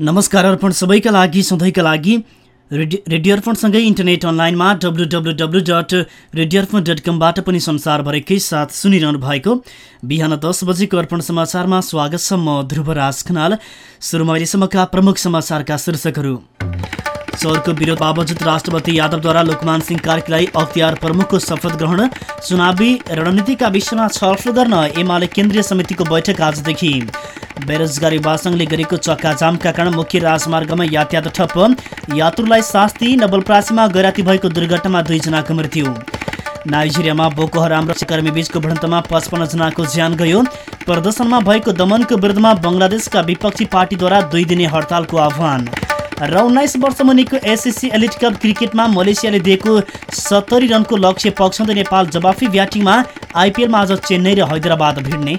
नमस्कार अर्पण सबैका लागि सधैँका लागि। रेडियो अर्पणसँगै इन्टरनेट अनलाइनमा W W W dot radio Arpan dot कमबाट पनि संसारभरिकै साथ सुनिरहनु भएको बिहान दस बजेको अर्पण समाचारमा स्वागत छ म ध्रुवराज खनाल। सुरुमा अहिलेसम्मका प्रमुख समाचारका शीर्षकहरू। चौरको विरोध बावजुद राष्ट्रपति यादवद्वारा लोकमान सिंह कार्कीलाई अख्तियार प्रमुखको शपथ ग्रहण। चुनावी रणनीतिका विषयमा छलफल गर्न एमाले केन्द्रीय समितिको बैठक आजदेखि। बेरोजगारी युवा गरेको चक्काजामका कारण मुख्य राजमार्गमा यातायात ठप्प। यात्रुलाई शास्ति नवलप्रासीमा गैराती भएको दुर्घटनामा दुईजनाको मृत्यु नाइजेरियामा बोको हराम र भिडन्तमा पचपन्न जनाको ज्यान गयो। प्रदर्शनमा भएको दमनको विरुद्धमा बङ्गलादेशका विपक्षी पार्टीद्वारा दुई दिने हडतालको आह्वान। र उन्नाइस वर्ष मुनिको एसएससी एलिट कप क्रिकेटमा मलेसियाले दिएको सत्तरी रनको लक्ष्य पक्षाउँदै नेपाल जवाफी ब्याटिङमा आइपिएलमा आज चेन्नई र हैदराबाद भिड्ने।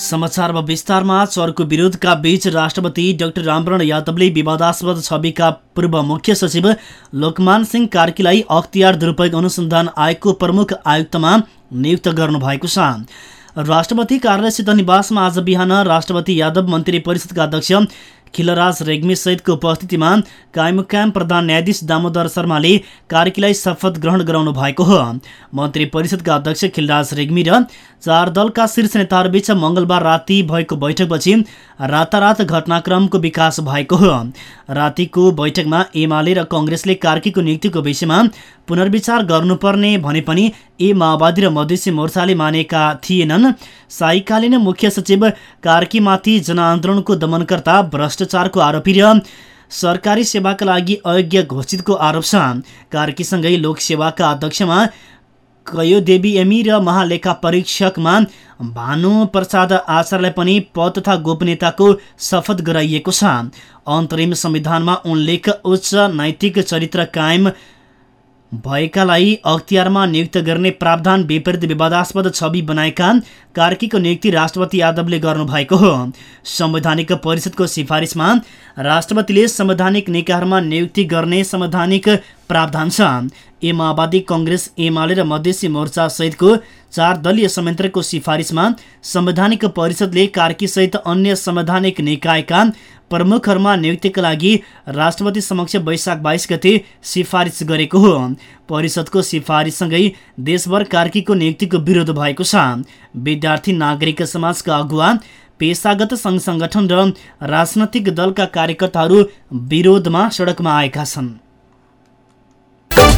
समाचारमा विस्तारमा चरको विरोधका बीच राष्ट्रपति डाक्टर रामवरण यादवले विवादास्पद छविका पूर्व मुख्य सचिव लोकमान सिंह कार्कीलाई अख्तियार दुरुपयोग अनुसन्धान आयोगको प्रमुख आयुक्तमा नियुक्त गर्नुभएको छ। राष्ट्रपति कार्यालयस्थित निवासमा आज बिहान राष्ट्रपति यादव मन्त्री परिषदका अध्यक्ष खिलराज रेग्मी सहितको उपस्थितिमा कायमुकाम प्रधान न्यायाधीश दामोदर शर्माले कार्कीलाई शपथ ग्रहण गराउनु भएको हो। मन्त्री परिषदका अध्यक्ष खिलराज रेग्मी र चार दलका शीर्ष नेताहरूबीच मङ्गलबार राति भएको बैठकपछि रातारात घटनाक्रमको विकास भएको हो। रातिको बैठकमा एमाले र कङ्ग्रेसले कार्कीको नियुक्तिको विषयमा पुनर्विचार गर्नुपर्ने भने पनि ए माओवादी र मधेसी मोर्चाले मानेका थिएनन्। साइकालीन मुख्य सचिव कार्कीमाथि जनआन्दोलनको दमनकर्ता भ्रष्टाचारको आरोपी र सरकारी सेवाका लागि अयोग्य घोषितको आरोप छ। कार्कीसँगै लोकसेवाका अध्यक्षमा कयोदेवी एमी र महालेखा परीक्षकमा भानु प्रसाद आचार्यलाई पनि पद तथा गोपनीयताको शपथ गराइएको छ। अन्तरिम संविधानमा उल्लेख उच्च नैतिक चरित्र कायम भएकालाई अख्तियारमा नियुक्त गर्ने प्रावधान विपरीत विवादास्पद छवि बनाएका कार्कीको नियुक्ति राष्ट्रपति यादवले गर्नुभएको हो। संवैधानिक परिषदको सिफारिसमा राष्ट्रपतिले संवैधानिक निकायहरूमा नियुक्ति गर्ने संवैधानिक प्रावधान छ। ए माओवादी कङ्ग्रेस एमाले र मधेसी मोर्चा सहितको चार दलीय संयन्त्रको सिफारिसमा संवैधानिक परिषदले कार्कीसहित अन्य संवैधानिक निकायका प्रमुखहरूमा नियुक्तिका लागि राष्ट्रपति समक्ष वैशाख बाइस गते सिफारिस गरेको हो। परिषदको सिफारिससँगै देशभर कार्कीको नियुक्तिको विरोध भएको छ। विद्यार्थी नागरिक समाजका अगुवा पेसागत सङ्घ सङ्गठन र राजनैतिक दलका कार्यकर्ताहरू विरोधमा सडकमा आएका छन्।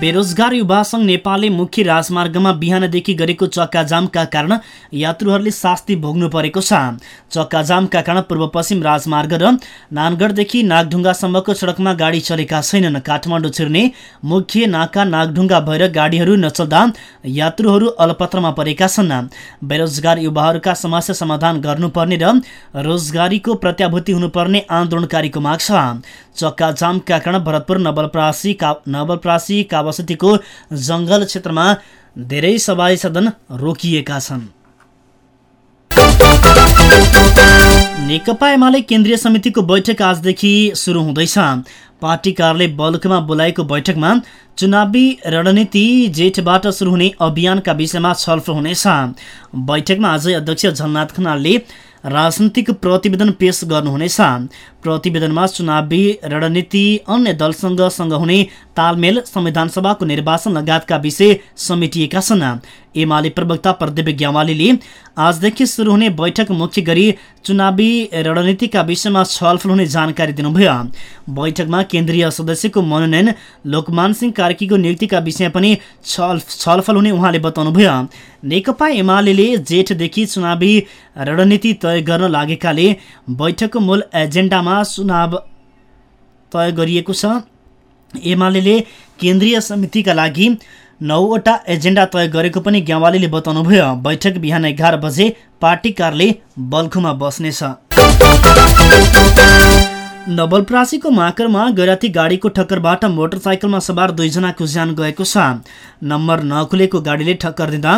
बेरोजगार युवा सङ्घ नेपालले मुख्य राजमार्गमा बिहानदेखि गरेको चक्काजामका कारण यात्रुहरूले शास्ति भोग्नु परेको छ। चक्काजामका कारण पूर्व पश्चिम राजमार्ग र नानगढदेखि नागढुङ्गासम्मको सडकमा गाडी चलेका छैनन्। काठमाडौँ छिर्ने मुख्य नाका नागढुङ्गा भएर गाडीहरू नचल्दा यात्रुहरू अलपत्रमा परेका छन्। बेरोजगार युवाहरूका समस्या समाधान गर्नुपर्ने र रोजगारीको प्रत्याभूति हुनुपर्ने आन्दोलनकारीको माग छ। चक्काजामका कारण भरतपुर नवलप्रासी का नवलप्रासी कावासतीको जङ्गल क्षेत्रमा धेरै सवारी साधन रोकिएका छन्। नेकपा एमाले केन्द्रीय समितिको बैठक आजदेखि सुरु हुँदैछ। पार्टी कार्यालय बल्कमा बोलाएको बैठकमा चुनावी रणनीति जेठबाट सुरु हुने अभियानका विषयमा छलफल हुनेछ। बैठकमा अझै अध्यक्ष झलनाथ खनालले राजनीतिक प्रतिवेदन पेश गर्नुहुनेछ। प्रतिवेदनमा चुनावी रणनीति अन्य दलसँग सँग हुने तालमेल संविधान सभाको निर्वाचन लगायतका विषय समेटिएका छन्। एमाले प्रवक्ता प्रदीप ग्यावालीले आजदेखि सुरु हुने बैठक मुख्य गरी चुनावी रणनीतिका विषयमा छलफल हुने जानकारी दिनुभयो। बैठकमा केन्द्रीय सदस्यको मनोनयन लोकमान सिंह कार्कीको नियुक्तिका विषय पनि छल छलफल हुने उहाँले बताउनुभयो। नेकपा एमाले जेठदेखि चुनावी रणनीति तय गर्न लागेकाले बैठकको मूल एजेन्डामा चुनाव तय गरिएको छ। एमाले केन्द्रीय समितिका लागि नौवटा एजेन्डा तय गरेको पनि ग्यावालीले बताउनुभयो। बैठक बिहान एघार बजे पार्टी कार्यालय बल्खुमा बस्नेछ। नवलप्रासीको माकरमा गैराती गाडीको ठक्करबाट मोटरसाइकलमा सवार दुईजनाको ज्यान गएको छ। नम्बर नखुलेको गाडीले ठक्कर दिँदा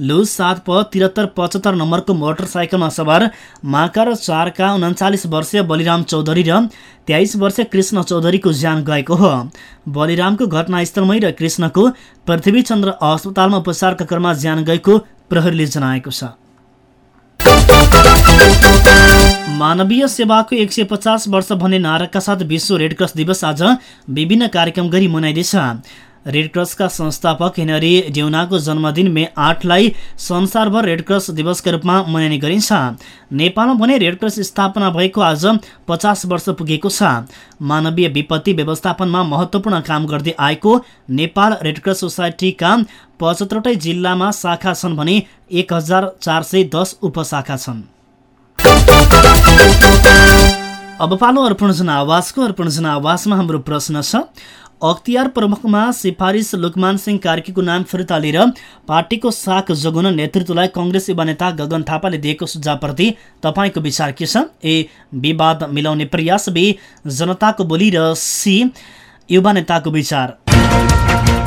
लु सात प त्रिहत्तर पचहत्तर नम्बरको मोटरसाइकलमा सवार माकर चारका उन्चालिस वर्षीय बलिराम चौधरी र तेइस वर्षीय कृष्ण चौधरीको ज्यान गएको हो। बलिरामको घटनास्थलमै र कृष्णको पृथ्वीचन्द्र अस्पतालमा उपचारका क्रममा ज्यान गएको प्रहरीले जनाएको छ। मानवीय सेवाको एक सय पचास वर्ष भन्ने नाराका साथ विश्व रेडक्रस दिवस आज विभिन्न कार्यक्रम गरी मनाइँदैछ। रेडक्रसका संस्थापक हेनरी डेउनाको जन्मदिन मे आठलाई संसारभर रेडक्रस दिवसका रूपमा मनाइने गरिन्छ। नेपालमा भने रेडक्रस स्थापना भएको आज पचास वर्ष पुगेको छ। मानवीय विपत्ति व्यवस्थापनमा महत्त्वपूर्ण काम गर्दै आएको नेपाल रेडक्रस सोसाइटीका पचहत्तरवटै जिल्लामा शाखा छन् भने एक हजार चार सय दस उपशाखा छन्। अब पालो अर्पण जनावासको अर्पण जनावासमा हाम्रो प्रश्न छ। अख्तियार प्रमुखमा सिफारिस लुकमान सिंह कार्कीको नाम फिर्ता लिएर पार्टीको साख जोगाउन नेतृत्वलाई कङ्ग्रेस युवा नेता गगन थापाले दिएको सुझावप्रति तपाईँको विचार के छ? ए विवाद मिलाउने प्रयास बे जनताको बोली र सी युवा नेताको विचार।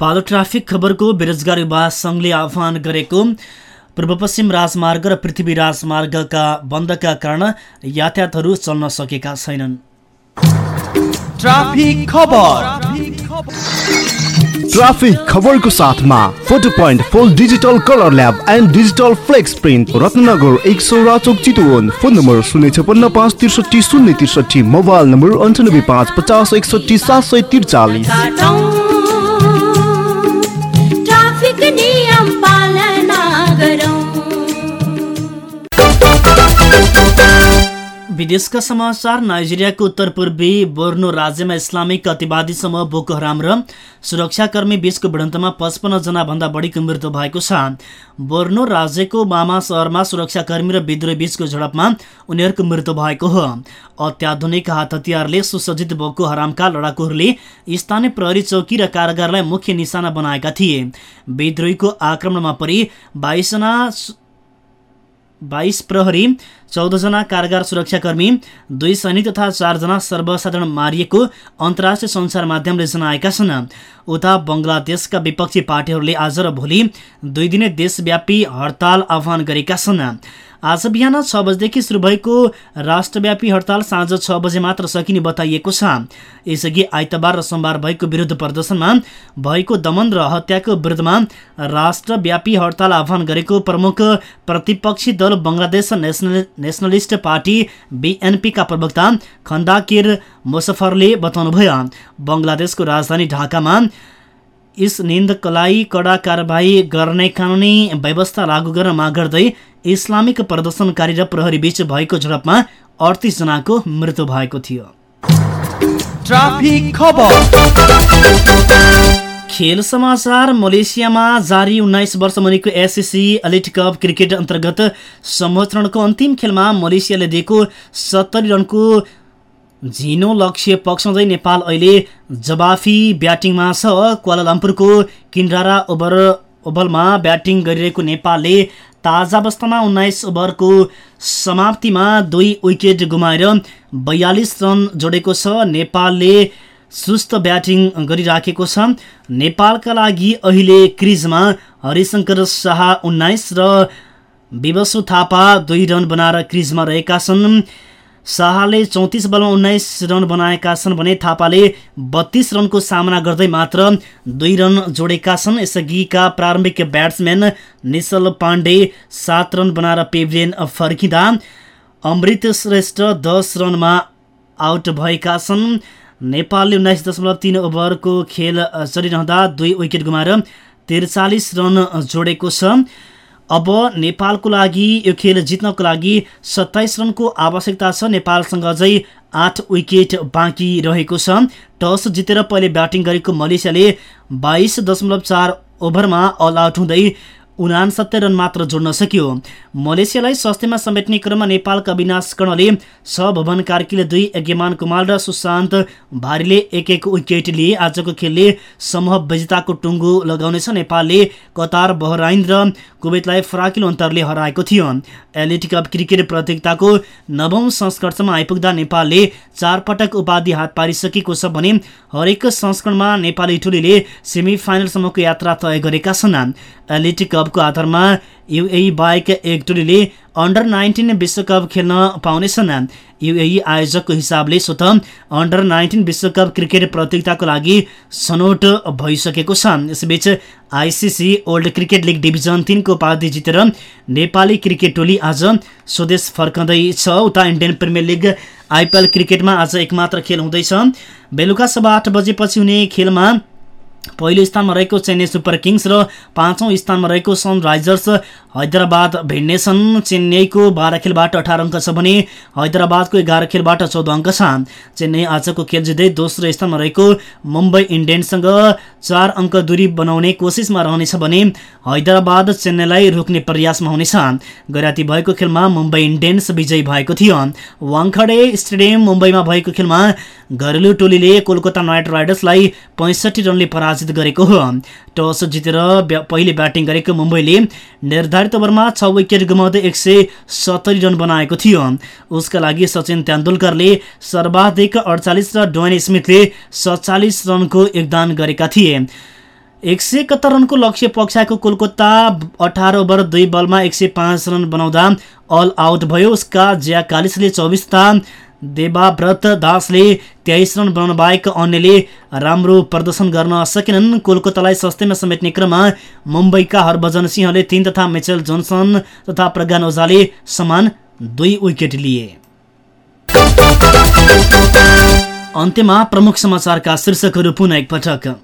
पालो ट्राफिक खबरको बेरोजगार युवा सङ्घले आह्वान गरेको पूर्व पश्चिम राजमार्ग र पृथ्वी राजमार्गका बन्दका कारण यातायातहरू चल्न सकेका छैनन्। ट्राफिक खबर। ट्राफिक खबरको साथमा photo point full digital colour lab and digital flex print Ratnagar एक सौ राचोक चितवन फोन नम्बर शून्य छपन्न पाँच त्रिसठी शून्य त्रिसठी मोबाइल नम्बर अन्ठानब्बे पाँच पचास एकसठी सात सय त्रिचालिस। विदेशका समाचार नाइजेरियाको उत्तर पूर्वी बोर्नो राज्यमा इस्लामिक अतिवादी समूह बोको हराम र सुरक्षाकर्मी बीचको भिडन्तमा पचपन्न जना भन्दा बढीको मृत्यु भएको छ। बोर्नो राज्यको मामा सहरमा सुरक्षाकर्मी र विद्रोही बीचको झडपमा उनीहरूको मृत्यु भएको हो। अत्याधुनिक हात हतियारले सुसज्जित बोको हरामका लडाकुहरूले स्थानीय प्रहरी चौकी र कारागारलाई मुख्य निशाना बनाएका थिए। विद्रोहीको आक्रमणमा परि बाइसजना बाइस प्रहरी चौधजना कारागार सुरक्षाकर्मी दुई सैनिक तथा चारजना सर्वसाधारण मारिएको अन्तर्राष्ट्रिय सञ्चार माध्यमले जनाएका छन्। उता बङ्गलादेशका विपक्षी पार्टीहरूले आज र भोलि दुई दिने देशव्यापी हडताल आह्वान गरेका छन्। आज बिहान छ बजेदेखि सुरु भएको राष्ट्रव्यापी हडताल साँझ छ बजे मात्र सकिने बताइएको छ। यसअघि आइतबार र सोमबार भएको विरुद्ध प्रदर्शनमा भएको दमन र हत्याको विरुद्धमा राष्ट्रव्यापी हडताल आह्वान गरेको प्रमुख प्रतिपक्षी दल बङ्गलादेश नेसनल नेसनलिस्ट पार्टी बिएनपीका प्रवक्ता खन्दाकिर मुसफरले बताउनुभयो। बङ्गलादेशको राजधानी ढाकामा यस निन्दकलाई कडा कारवाही गर्ने कानुनी व्यवस्था लागू गर्न माग गर्दै इस्लामिक प्रदर्शनकारी र प्रहरी बीच भएको झडपमा अडतिस जनाको मृत्यु भएको थियो। खेल समाचार मलेसियामा जारी उन्नाइस वर्ष मुनिको एसएससी एलिट कप क्रिकेट अन्तर्गत सम्मोचरणको अन्तिम खेलमा मलेसियाले दिएको सत्तरी रनको झिनो लक्ष्य पक्षाउँदै नेपाल अहिले जवाफी ब्याटिङमा छ। क्वालालम्पुरको किन्ड्रारा ओभर ओभलमा ब्याटिङ गरिरहेको नेपालले ताजा अवस्थामा उन्नाइस ओभरको समाप्तिमा दुई विकेट गुमाएर बयालिस रन जोडेको छ। नेपालले सुस्त ब्याटिङ गरिराखेको छ। नेपालका लागि अहिले क्रिजमा हरिशङ्कर शाह उन्नाइस र विवसु थापा दुई रन बनाएर क्रिजमा रहेका छन्। शाहले चौतिस बलमा उन्नाइस रन बनाएका छन् भने थापाले बत्तीस रनको सामना गर्दै मात्र दुई रन जोडेका छन्। यसअघिका प्रारम्भिक ब्याट्सम्यान निशल पाण्डे सात रन बनाएर पेभिलियन फर्किँदा अमृत श्रेष्ठ दस रनमा आउट भएका छन्। नेपालले उन्नाइस दशमलव तिन ओभरको खेल चलिरहँदा दुई विकेट गुमाएर त्रिचालिस रन जोडेको छ। अब नेपालको लागि यो खेल जित्नको लागि सत्ताइस रनको आवश्यकता छ। नेपालसँग अझै आठ विकेट बाँकी रहेको छ। टस जितेर पहिले ब्याटिङ गरेको मलेसियाले बाइस दशमलव चार ओभरमा अल आउट हुँदै उनासत्तर रन मात्र जोड्न सक्यो। मलेसियालाई सस्तेमा समेट्ने क्रममा नेपालका अविनाश कर्णले सभवन कार्कीले दुई यज्ञमान कुमार र सुशान्त भारीले एक एक विकेट लिए। आजको खेलले समूह विजेताको टुङ्गो लगाउनेछ। नेपालले कतार बहराइन र कुवेतलाई फराकिलो अन्तरले हराएको थियो। एलिट कप क्रिकेट प्रतियोगिताको नवौं संस्कर्षमा आइपुग्दा नेपालले चार पटक उपाधि हात पारिसकेको छ भने हरेक संस्करणमा नेपाली टोलीले सेमी फाइनलसम्मको यात्रा तय गरेका छन्। एलिट कपको आधारमा युए बाहेक एक टोलीले अन्डर नाइन्टिन विश्वकप खेल्न पाउनेछन्। युए आयोजकको हिसाबले स्वत अन्डर नाइन्टिन विश्वकप क्रिकेट प्रतियोगिताको लागि छनौट भइसकेको छ। यसबीच ICC world cricket league division तिनको उपाधि जितेर नेपाली क्रिकेट टोली आज स्वदेश फर्कँदैछ उता इन्डियन प्रिमियर लिग आइपिएल क्रिकेटमा आज एकमात्र खेल हुँदैछ। बेलुका सभा आठ बजेपछि हुने खेलमा पहिलो स्थानमा रहेको चेन्नई सुपर किङ्स र पाँचौँ स्थानमा रहेको सनराइजर्स हैदराबाद भिड्नेछन् चेन्नईको बाह्र खेलबाट अठार अङ्क छ भने हैदराबादको एघार खेलबाट चौध अङ्क छ। चेन्नई आजको खेल जित्दै दोस्रो स्थानमा रहेको मुम्बई इन्डियन्ससँग चार अङ्क दूरी बनाउने कोसिसमा रहनेछ भने हैदराबाद चेन्नईलाई रोक्ने प्रयासमा हुनेछ। गैराती भएको खेलमा मुम्बई इन्डियन्स विजयी भएको थियो। वाङखडे स्टेडियम मुम्बईमा भएको खेलमा घरेलु टोलीले कोलकाता नाइट राइडर्सलाई पैँसठी रनले पराजित गरेको हो। टस जितेर पहिले ब्याटिङ गरेको मुम्बईले निर्धारित ओभरमा छ विकेट गुमाउँदै एक सय सत्तरी रन बनाएको थियो। उसका लागि सचिन तेन्दुलकरले सर्वाधिक अडचालिस र डोइन स्मिथले सत्तालिस रनको योगदान गरेका थिए। एक सय एकहत्तर रनको लक्ष्य पक्षाएको कोलकाता अठार ओभर दुई बलमा एक सय पाँच रन बनाउँदा अल आउट भयो। उसका ज्या कालिसले चौबिस तथा देवाव्रत दासले तेइस रन बनाउनु बाहेक अन्यले राम्रो प्रदर्शन गर्न सकेनन्। कोलकातालाई सस्तेमा समेट्ने क्रममा मुम्बईका हरभजन सिंहले तीन तथा मिचेल जोन्सन तथा प्रज्ञान ओझाले समान दुई विकेट लिए। अन्त्यमा प्रमुख समाचारका शीर्षकहरू पुनः एकपटक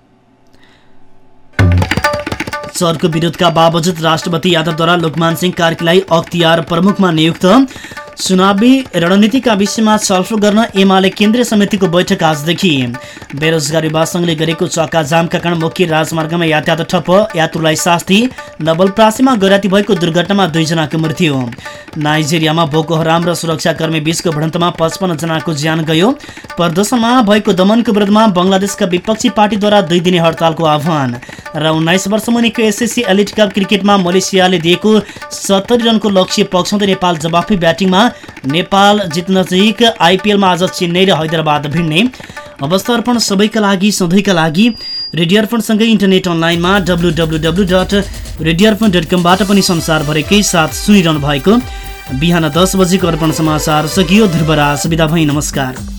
चरको विरोधका बावजुद राष्ट्रपति यादवद्वारा लोकमान सिंह कार्कीलाई अख्तियार प्रमुखमा नियुक्त। चुनावी रणनीतिका विषयमा छलफल गर्न एमाले केन्द्रीय समितिको बैठक आजदेखि। बेरोजगार युवा गरेको चक्का जामका कारण मुख्य राजमार्गमा यातायात ठप्प यात्रुलाई शास्ति नवलप्रासीमा गैराती भएको दुर्घटनामा दुईजनाको मृत्यु। नाइजेरियामा बोको हराम र सुरक्षाकर्मी बीचको भिडन्तमा पचपन्न जनाको ज्यान गयो। प्रदर्शनमा भएको दमनको विरुद्धमा बङ्गलादेशका विपक्षी पार्टीद्वारा दुई दिने हडतालको आह्वान। र उन्नाइस वर्ष मुनिको एसएससी एलिट कप क्रिकेटमा मलेसियाले दिएको सत्तरी रनको लक्ष्य पक्षाउँदै नेपाल जवाफी ब्याटिङमा नेपाल जित्न नजिक आइपिएलमा आज चेन्नई र हैदराबाद भिड्ने। अवस्था अर्पण सबैका लागि सधैँका लागि। रेडियो अर्पणसँगै इन्टरनेट अनलाइनमा W W W dot radio Arpan dot कमबाट पनि संसारभरिकै साथ सुनिरहनु भएको। बिहान दस बजेको अर्पण समाचार सकियो। ध्रुवराज विदा भई नमस्कार।